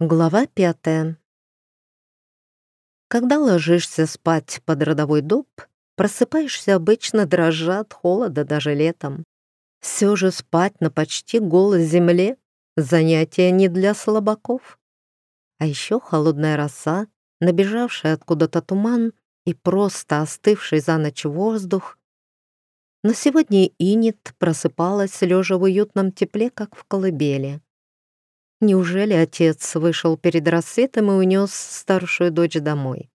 Глава пятая. Когда ложишься спать под родовой дуб, просыпаешься обычно дрожа от холода даже летом. Все же спать на почти голой земле — занятие не для слабаков. А еще холодная роса, набежавшая откуда-то туман и просто остывший за ночь воздух. Но сегодня Инит просыпалась, лежа в уютном тепле, как в колыбели. Неужели отец вышел перед рассветом и унес старшую дочь домой?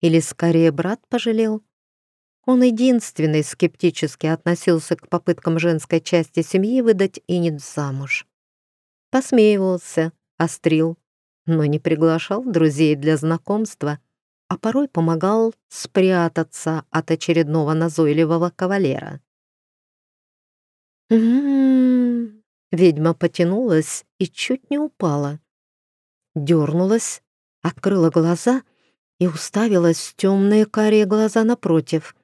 Или скорее брат пожалел? Он единственный скептически относился к попыткам женской части семьи выдать Инет замуж. Посмеивался, острил, но не приглашал друзей для знакомства, а порой помогал спрятаться от очередного назойливого кавалера. «М-м-м», Ведьма потянулась и чуть не упала. Дернулась, открыла глаза и уставилась в темные карие глаза напротив.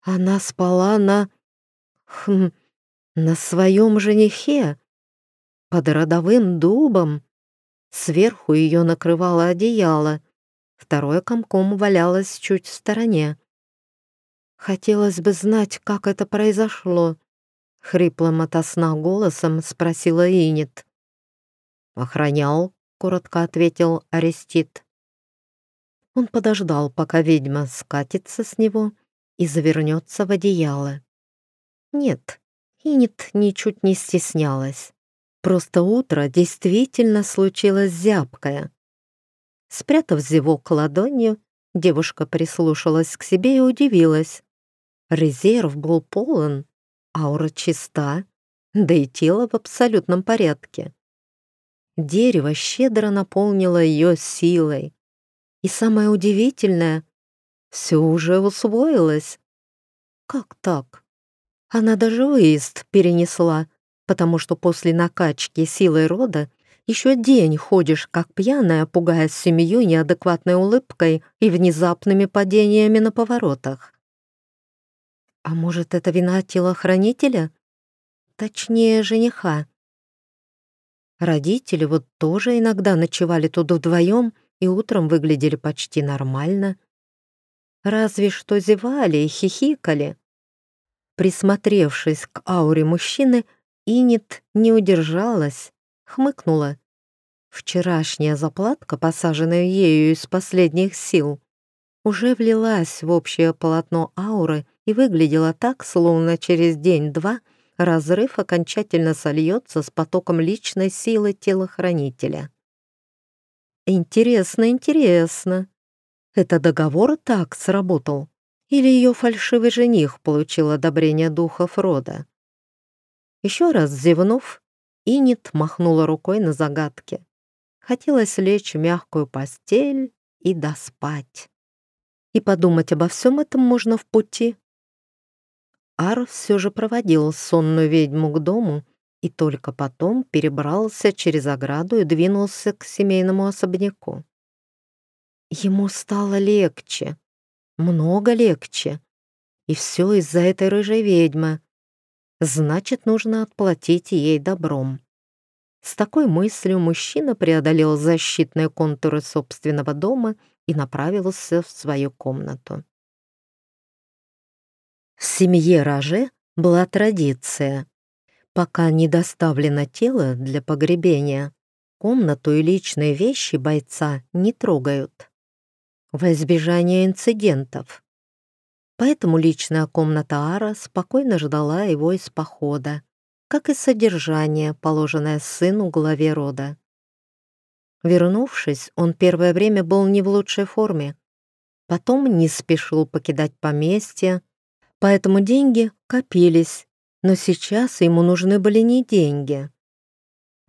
Она спала на... Хм, на своем женихе, под родовым дубом. Сверху ее накрывало одеяло, второе комком валялось чуть в стороне. Хотелось бы знать, как это произошло. Хриплым ото сна голосом спросила Инет. «Охранял», — коротко ответил Арестит. Он подождал, пока ведьма скатится с него и завернется в одеяло. Нет, Инет ничуть не стеснялась. Просто утро действительно случилось зябкое. Спрятав зевок ладонью, девушка прислушалась к себе и удивилась. Резерв был полон, Аура чиста, да и тело в абсолютном порядке. Дерево щедро наполнило ее силой. И самое удивительное, все уже усвоилось. Как так? Она даже выезд перенесла, потому что после накачки силой рода еще день ходишь как пьяная, пугая семью неадекватной улыбкой и внезапными падениями на поворотах. А может, это вина телохранителя? Точнее, жениха. Родители вот тоже иногда ночевали тут вдвоем и утром выглядели почти нормально. Разве что зевали и хихикали. Присмотревшись к ауре мужчины, Инит не удержалась, хмыкнула. Вчерашняя заплатка, посаженная ею из последних сил, уже влилась в общее полотно ауры и выглядела так, словно через день-два разрыв окончательно сольется с потоком личной силы телохранителя. Интересно, интересно. Это договор так сработал? Или ее фальшивый жених получил одобрение духов рода? Еще раз зевнув, Инит махнула рукой на загадки. Хотелось лечь в мягкую постель и доспать. И подумать обо всем этом можно в пути. Ар все же проводил сонную ведьму к дому и только потом перебрался через ограду и двинулся к семейному особняку. Ему стало легче, много легче. И все из-за этой рыжей ведьмы. Значит, нужно отплатить ей добром. С такой мыслью мужчина преодолел защитные контуры собственного дома и направился в свою комнату. В семье Роже была традиция. Пока не доставлено тело для погребения, комнату и личные вещи бойца не трогают. Во избежание инцидентов. Поэтому личная комната Ара спокойно ждала его из похода, как и содержание, положенное сыну главе рода. Вернувшись, он первое время был не в лучшей форме. Потом не спешил покидать поместье, поэтому деньги копились, но сейчас ему нужны были не деньги.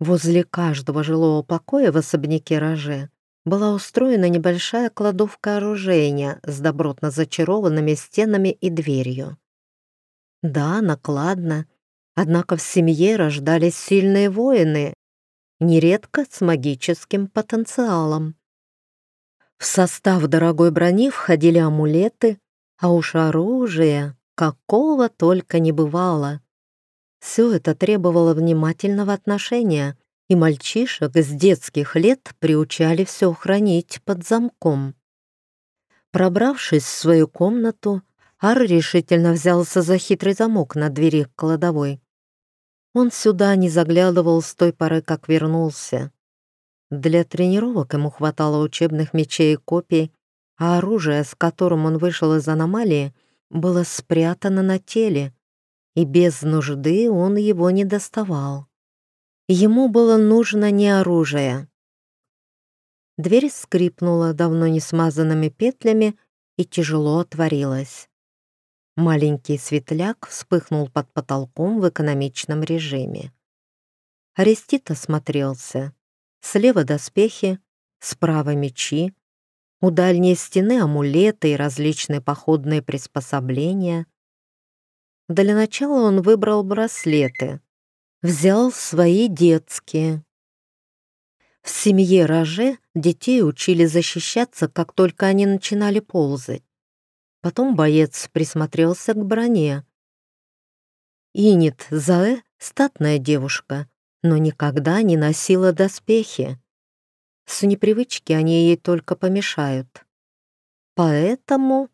Возле каждого жилого покоя в особняке Роже была устроена небольшая кладовка оружейня с добротно зачарованными стенами и дверью. Да, накладно, однако в семье рождались сильные воины, нередко с магическим потенциалом. В состав дорогой брони входили амулеты, а уж оружие какого только не бывало. Все это требовало внимательного отношения, и мальчишек с детских лет приучали все хранить под замком. Пробравшись в свою комнату, Ар решительно взялся за хитрый замок на двери кладовой. Он сюда не заглядывал с той поры, как вернулся. Для тренировок ему хватало учебных мечей и копий, а оружие, с которым он вышел из аномалии, было спрятано на теле, и без нужды он его не доставал. Ему было нужно не оружие. Дверь скрипнула давно не смазанными петлями и тяжело отворилась. Маленький светляк вспыхнул под потолком в экономичном режиме. Арестит осмотрелся. Слева доспехи, справа мечи, у дальней стены амулеты и различные походные приспособления. Для начала он выбрал браслеты. Взял свои детские. В семье Роже детей учили защищаться, как только они начинали ползать. Потом боец присмотрелся к броне. Инит Заэ — статная девушка, но никогда не носила доспехи. С непривычки они ей только помешают. Поэтому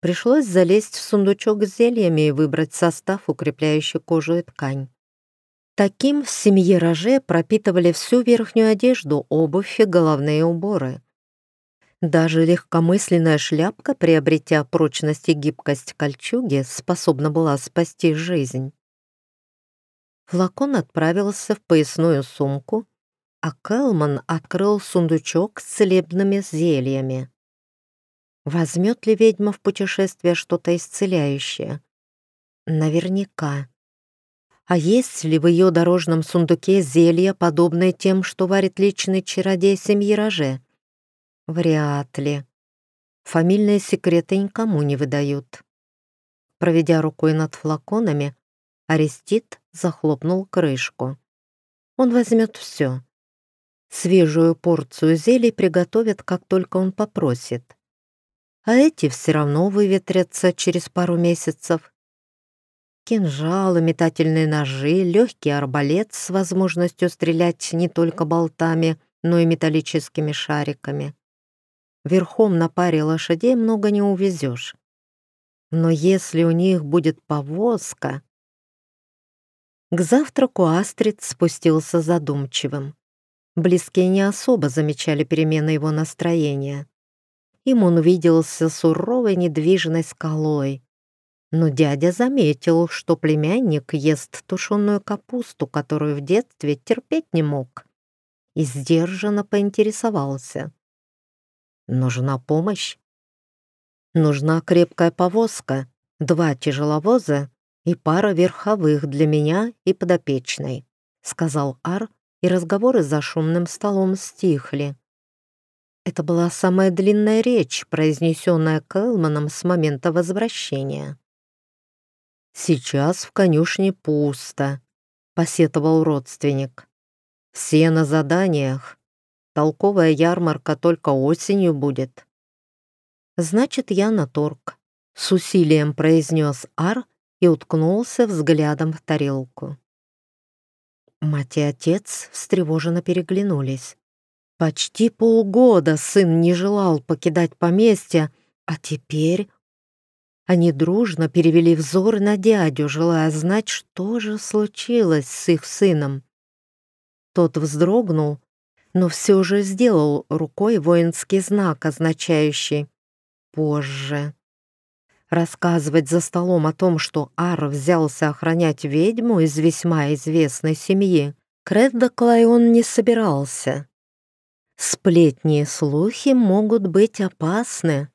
пришлось залезть в сундучок с зельями и выбрать состав, укрепляющий кожу и ткань. Таким в семье Роже пропитывали всю верхнюю одежду, обувь и головные уборы. Даже легкомысленная шляпка, приобретя прочность и гибкость кольчуги, способна была спасти жизнь. Флакон отправился в поясную сумку, а Кэлман открыл сундучок с целебными зельями. Возьмет ли ведьма в путешествие что-то исцеляющее? Наверняка. А есть ли в ее дорожном сундуке зелья, подобные тем, что варит личный чародей семьи Роже? Вряд ли. Фамильные секреты никому не выдают. Проведя рукой над флаконами, Арестит захлопнул крышку. Он возьмет все. Свежую порцию зелий приготовит, как только он попросит. А эти все равно выветрятся через пару месяцев. Кинжалы, метательные ножи, легкий арбалет с возможностью стрелять не только болтами, но и металлическими шариками. Верхом на паре лошадей много не увезешь. Но если у них будет повозка... К завтраку Астрид спустился задумчивым. Близкие не особо замечали перемены его настроения. Им он виделся суровой недвижной скалой. Но дядя заметил, что племянник ест тушеную капусту, которую в детстве терпеть не мог, и сдержанно поинтересовался. Нужна помощь. Нужна крепкая повозка, два тяжеловоза и пара верховых для меня и подопечной», — сказал Ар, и разговоры за шумным столом стихли. Это была самая длинная речь, произнесенная Кэлманом с момента возвращения. «Сейчас в конюшне пусто», — посетовал родственник. «Все на заданиях. Толковая ярмарка только осенью будет. Значит, я на торг. С усилием произнес Ар и уткнулся взглядом в тарелку. Мать и отец встревоженно переглянулись. Почти полгода сын не желал покидать поместье, а теперь... Они дружно перевели взор на дядю, желая знать, что же случилось с их сыном. Тот вздрогнул но все же сделал рукой воинский знак, означающий «позже». Рассказывать за столом о том, что Ар взялся охранять ведьму из весьма известной семьи, Кредда Клайон не собирался. Сплетни и слухи могут быть опасны.